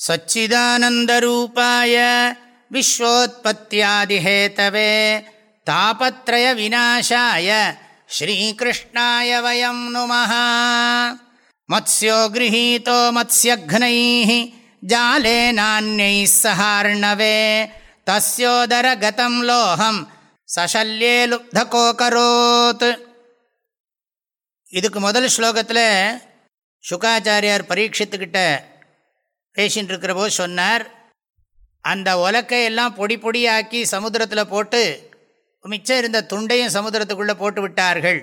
सच्चिदानन्दरूपाय विश्वोत्पत्त्यादिहेतवे तापत्रयविनाशाय श्रीकृष्णाय वयं नुमः मत्स्यो गृहीतो मत्स्यघ्नैः जालेनान्यैः सहार्णवे तस्योदरगतं लोहं சஷல்யே லுப்தகோகரோத் இதுக்கு முதல் ஸ்லோகத்தில் சுகாச்சாரியார் பரீட்சித்துக்கிட்ட பேசின்னு இருக்கிற போது சொன்னார் அந்த உலக்கையெல்லாம் பொடி பொடியாக்கி சமுத்திரத்தில் போட்டு மிச்சம் இருந்த துண்டையும் சமுத்திரத்துக்குள்ளே போட்டு விட்டார்கள்.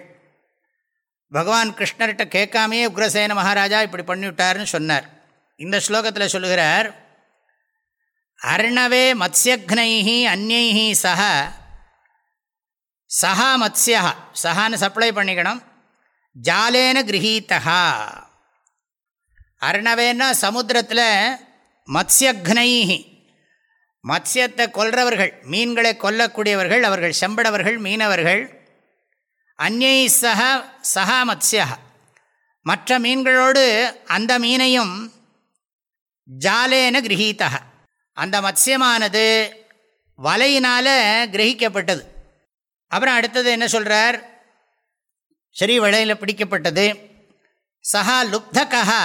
பகவான் கிருஷ்ணர்கிட்ட கேட்காமையே உக்ரசேன மகாராஜா இப்படி பண்ணிவிட்டார்னு சொன்னார். இந்த ஸ்லோகத்தில் சொல்லுகிறார் அர்ணவே மத்யக்னைஹி அந்நைஹி சக சஹா மத்யா சஹான்னு சப்ளை பண்ணிக்கணும் ஜாலேன கிரகீத்தகா அர்ணவேன்னா சமுத்திரத்தில் மத்ஸ்யக்னைஹி. மத்ஸ்யத்தை கொல்றவர்கள் மீன்களை கொல்லக்கூடியவர்கள் அவர்கள் செம்படவர்கள் மீனவர்கள். அந்நை சக சகா மத்ஸ்யா. மற்ற மீன்களோடு அந்த மீனையும் ஜாலேன கிரகீத்தக அந்த மத்ஸ்யமானது வலையினால் கிரகிக்கப்பட்டது. அப்புறம் அடுத்தது என்ன சொல்கிறார் சரி வலையில் பிடிக்கப்பட்டது. சஹா லுப்தகா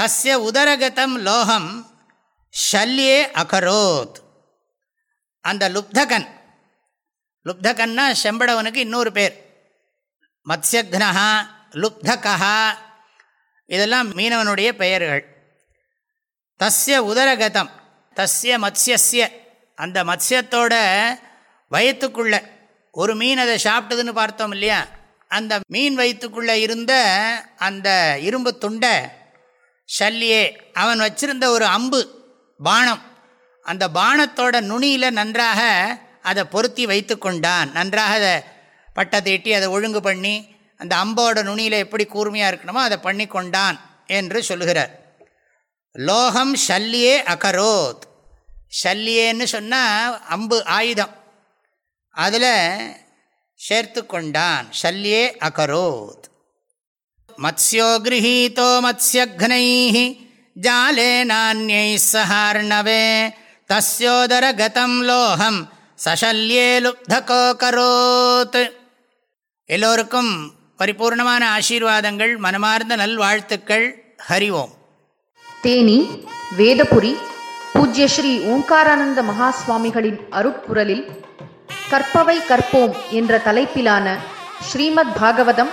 தஸ்ய உதரகதம் லோகம் ஷல்யே அகரோத். அந்த லுப்தகன் லுப்தகன்னா செம்படவனுக்கு இன்னொரு பேர். மத்யக்னஹா லுப்தகா இதெல்லாம் மீனவனுடைய பெயர்கள். தஸ்ய உதரகதம் தஸ்ய மத்யஸ்ய அந்த மத்ஸ்யத்தோட வயிற்றுக்குள்ள ஒரு மீன் அதை சாப்பிட்டதுன்னு பார்த்தோம் இல்லையா? அந்த மீன் வயிற்றுக்குள்ளே இருந்த அந்த இரும்பு துண்டை ஷல்லியே அவன் வச்சிருந்த ஒரு அம்பு பானம். அந்த பானத்தோட நுனியில் நன்றாக அதை பொருத்தி வைத்து கொண்டான். நன்றாக அதை பட்டை தீட்டி அதை ஒழுங்கு பண்ணி அந்த அம்போட நுனியில் எப்படி கூர்மையாக இருக்கணுமோ அதை பண்ணி கொண்டான் என்று சொல்லுகிறார். லோகம் ஷல்லியே அகரோத். ஷல்லியேன்னு சொன்னால் அம்பு ஆயுதம். அதில் சேர்த்து கொண்டான். ஷல்யே அகரோத். மத்ஸ்யோ கிரகீதோ மத்ஸ்யக்னை ஜாலே நானியை சஹார்ணவே தஸ்யோதரகதம் லோகம் சசல்யே லுப்தகோ கரோத் எல்லோருக்கும் பரிபூர்ணமான ஆசீர்வாதங்கள் மனமார்ந்த நல்வாழ்த்துக்கள் ஹரி ஓம் தேனி வேதபுரி பூஜ்ய ஸ்ரீ ஓங்காரானந்த மகாஸ்வாமிகளின் அருட்குரலில் கற்பவை கற்போம் என்ற தலைப்பிலான ஸ்ரீமத் பாகவதம்